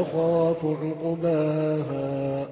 يَخَافُ عقباها.